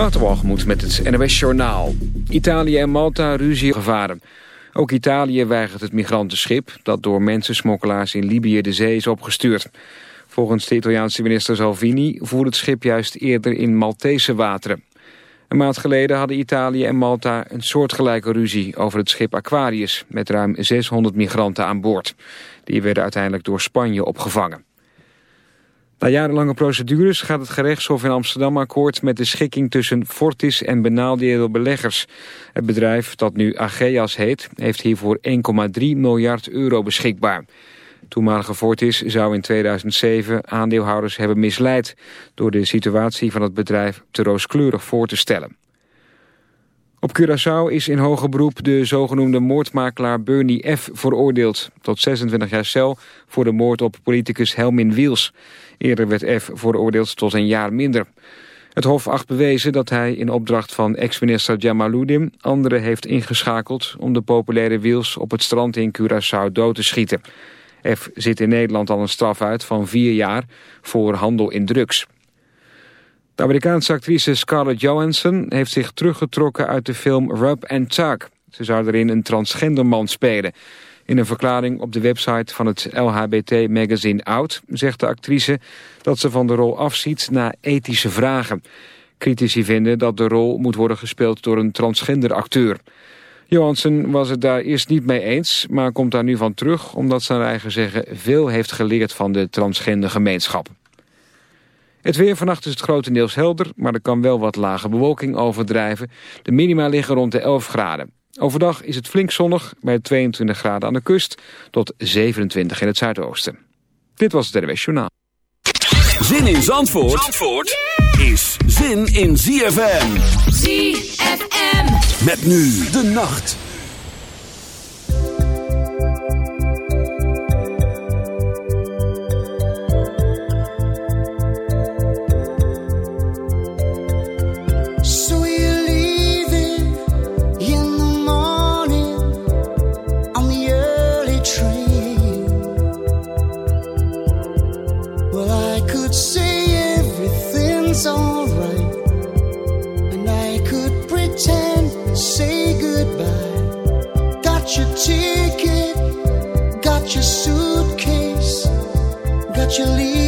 Waterwalgemoed met het NOS Journaal. Italië en Malta ruzie gevaren. Ook Italië weigert het migrantenschip... dat door mensensmokkelaars in Libië de zee is opgestuurd. Volgens de Italiaanse minister Salvini... voert het schip juist eerder in Maltese wateren. Een maand geleden hadden Italië en Malta een soortgelijke ruzie... over het schip Aquarius met ruim 600 migranten aan boord. Die werden uiteindelijk door Spanje opgevangen. Na jarenlange procedures gaat het gerechtshof in Amsterdam akkoord met de schikking tussen Fortis en benadeelde beleggers. Het bedrijf, dat nu Ageas heet, heeft hiervoor 1,3 miljard euro beschikbaar. Toenmalige Fortis zou in 2007 aandeelhouders hebben misleid... door de situatie van het bedrijf te rooskleurig voor te stellen. Op Curaçao is in hoger beroep de zogenoemde moordmakelaar Bernie F. veroordeeld... tot 26 jaar cel voor de moord op politicus Helmin Wiels. Eerder werd F. veroordeeld tot een jaar minder. Het Hof acht bewezen dat hij in opdracht van ex-minister Jamaluddin... anderen heeft ingeschakeld om de populaire Wiels op het strand in Curaçao dood te schieten. F. zit in Nederland al een straf uit van vier jaar voor handel in drugs. De Amerikaanse actrice Scarlett Johansson heeft zich teruggetrokken uit de film Rub and Tug. Ze zou erin een transgender man spelen. In een verklaring op de website van het LHBT-magazine Out... zegt de actrice dat ze van de rol afziet na ethische vragen. Critici vinden dat de rol moet worden gespeeld door een transgender acteur. Johansson was het daar eerst niet mee eens, maar komt daar nu van terug... omdat ze naar eigen zeggen veel heeft geleerd van de transgender gemeenschap. Het weer vannacht is het grotendeels helder, maar er kan wel wat lage bewolking overdrijven. De minima liggen rond de 11 graden. Overdag is het flink zonnig bij 22 graden aan de kust tot 27 in het zuidoosten. Dit was het RWS Journaal. Zin in Zandvoort, Zandvoort is zin in ZFM. ZFM. Met nu de nacht. ticket, got your suitcase, got your leave.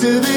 to the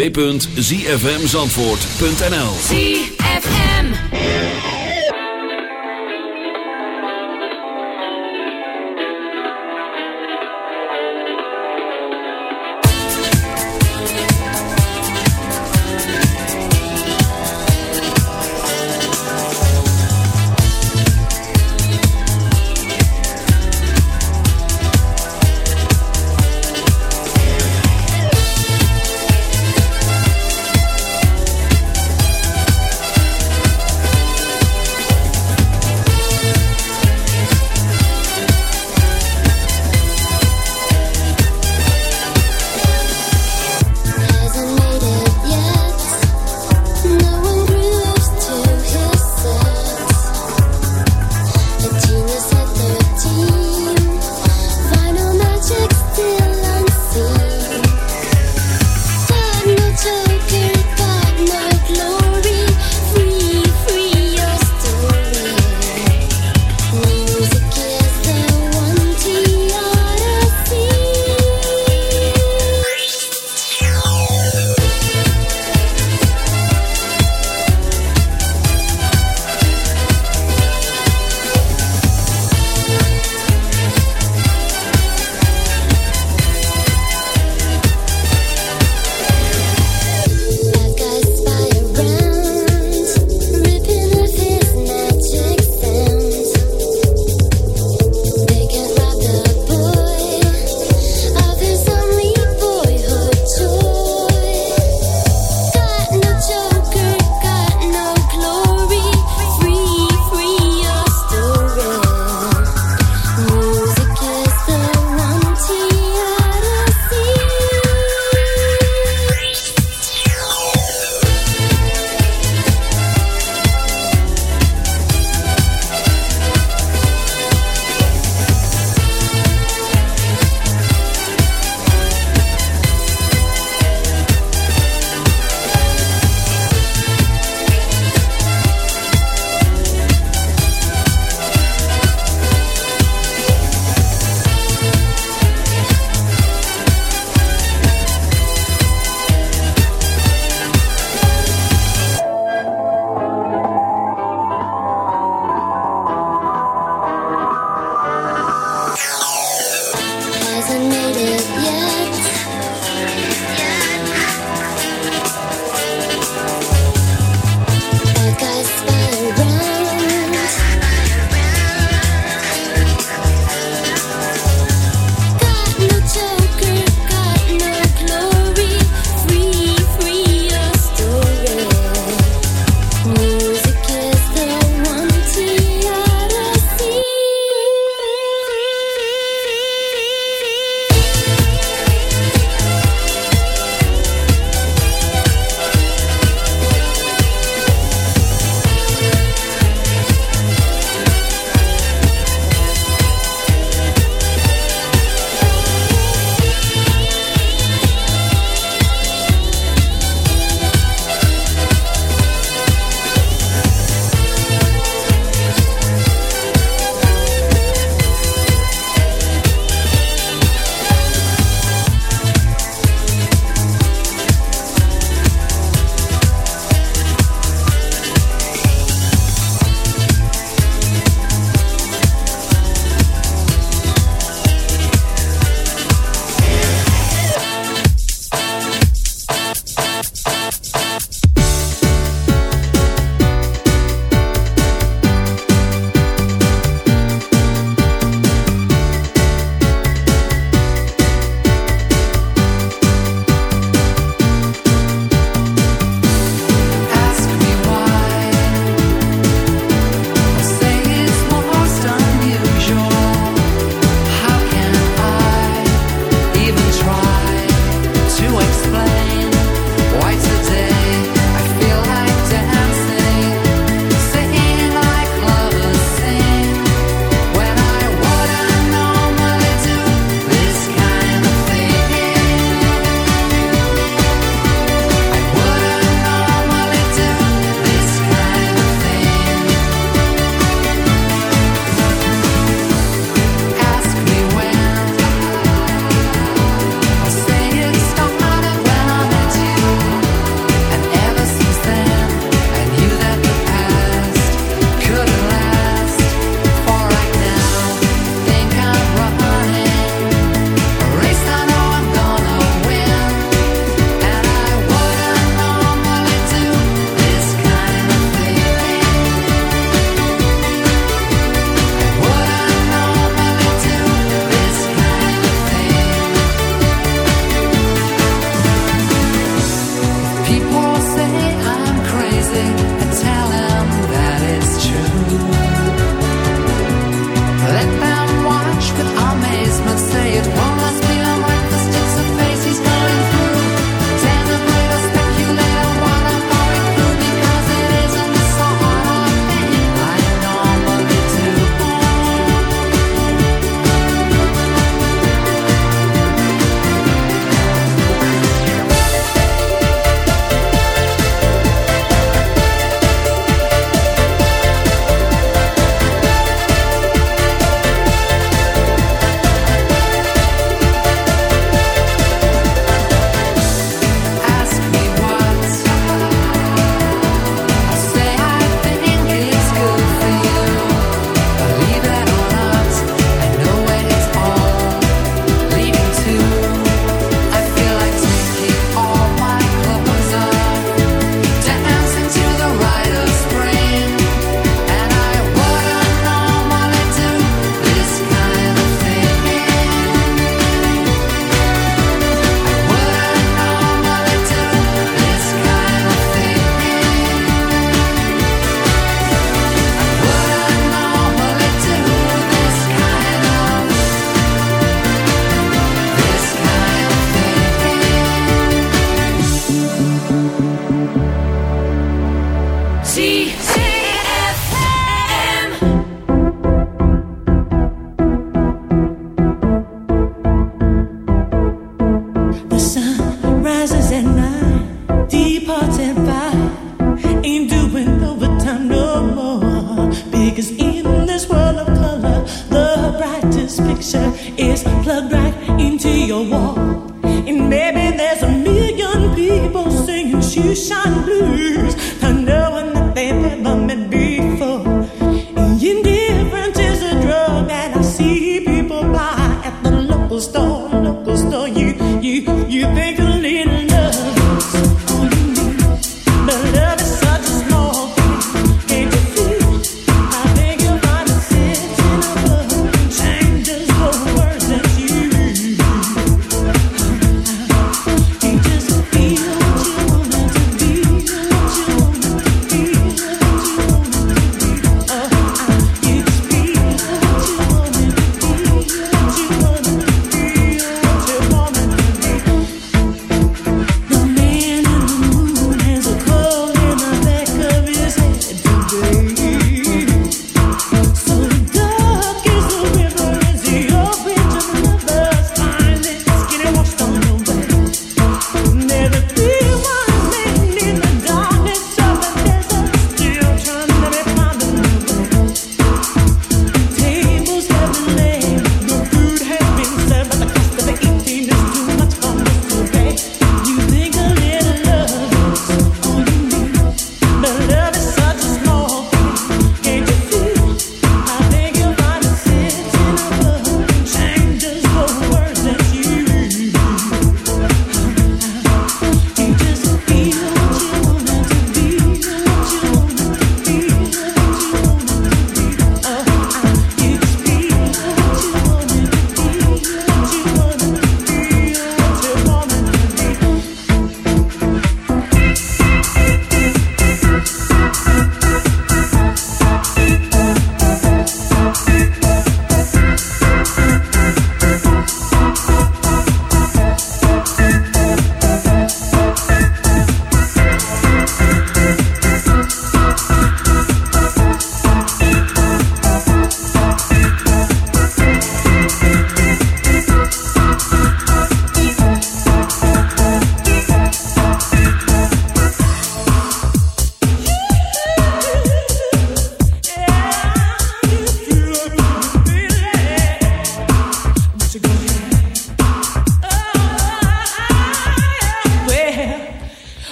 www.zfmzandvoort.nl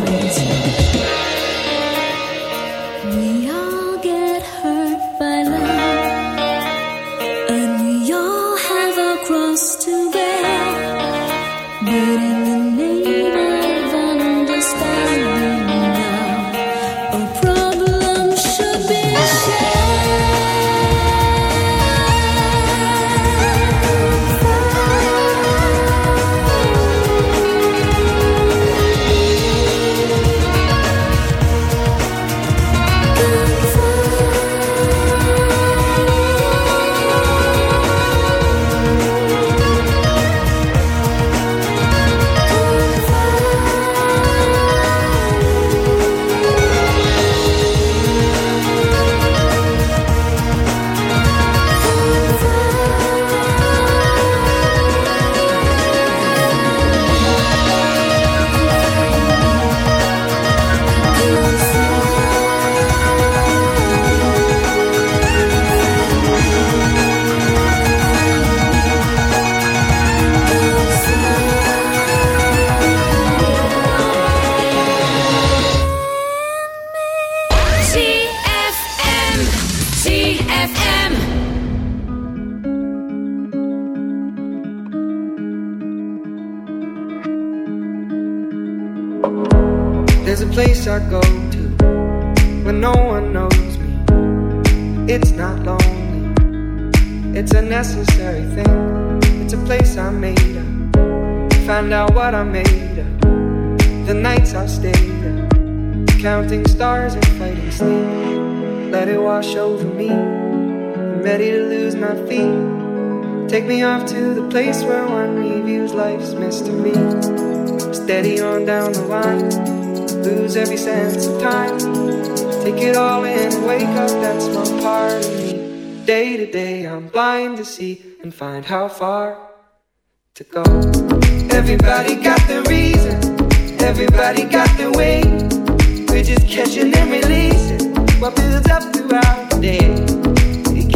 crazy. Lose my feet. Take me off to the place where one reviews life's mystery. Steady on down the line, lose every sense of time. Take it all in wake up that small part of me. Day to day, I'm blind to see and find how far to go. Everybody got their reason, everybody got their way. We're just catching and releasing what builds up throughout the day.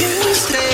you stay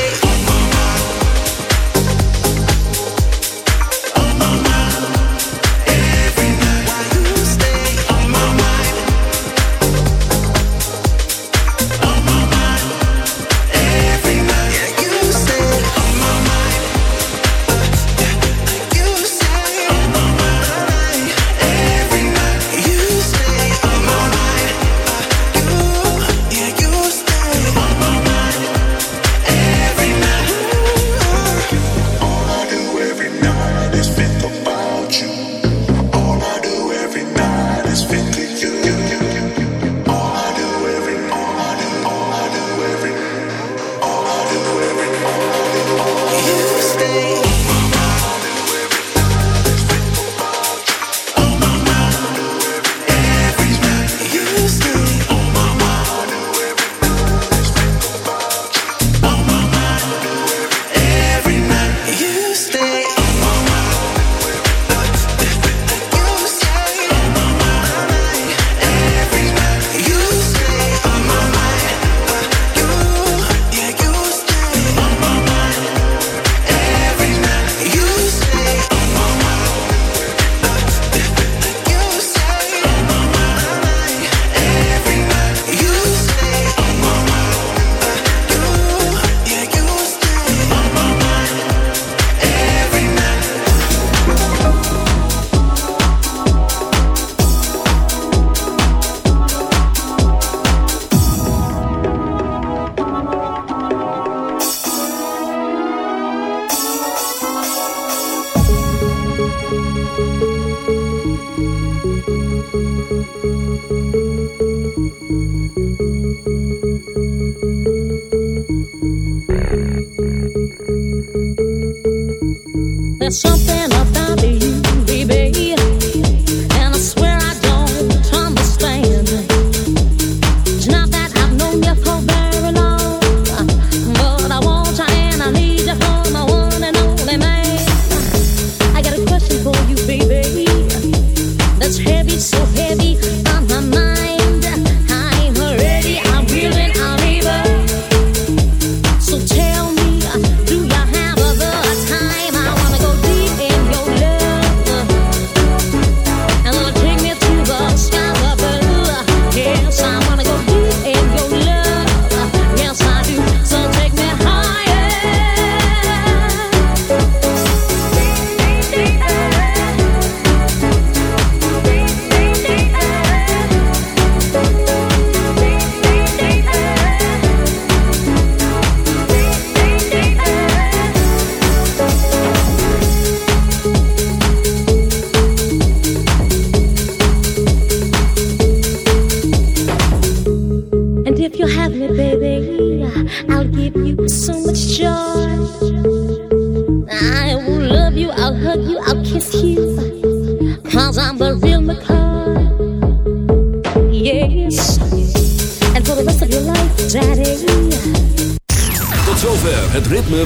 something